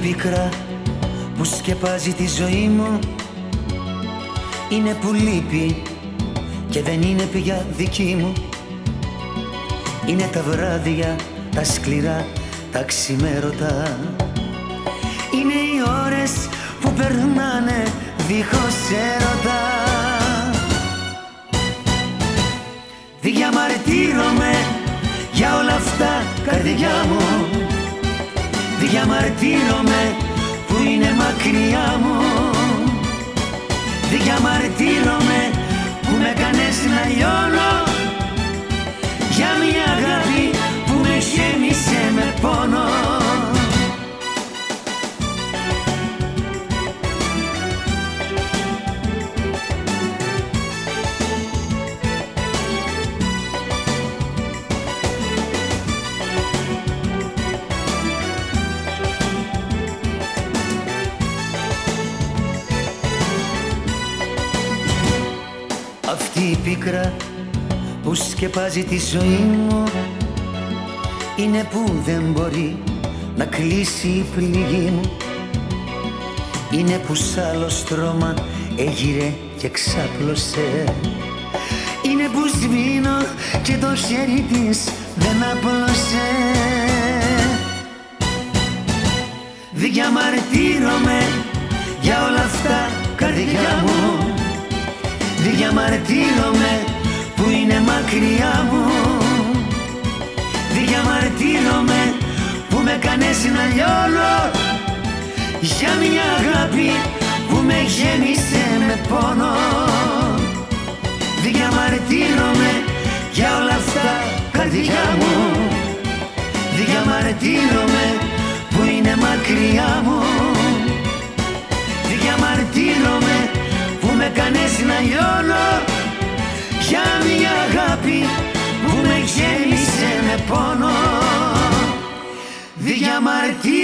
πίκρα που σκεπάζει τη ζωή μου Είναι που λείπει και δεν είναι πια δική μου. Είναι τα βράδια, τα σκληρά, τα ξημέρωτα. Είναι οι ώρες που περνάνε δίχως έρωτα. Διαμαρτύρομαι για όλα αυτά καρδιά μου Διαμαρτύρομαι που είναι μακριά μου. Διαμαρτύρομαι που με κάνες να λιώνω Αυτή η πίκρα που σκεπάζει τη ζωή μου. Είναι που δεν μπορεί να κλείσει η πληγή μου. Είναι που σ' άλλο στρώμα έγειρε και ξάπλωσε. Είναι που σβήνω και το χέρι της δεν απλώσε. Διαμαρτύρομαι για όλα αυτά καρδιά μου Διαμαρτύρομαι που είναι μακριά μου. Διαμαρτύρομαι που με κάνες να λιώνω Για μια αγάπη που με γέμισε με πόνο. Διαμαρτύρομαι για όλα αυτά καρδιά μου. Διαμαρτύρομαι που είναι μακριά μου λιώνω Για μια αγάπη που με γέμισε με πόνο. Διαμαρτύρομαι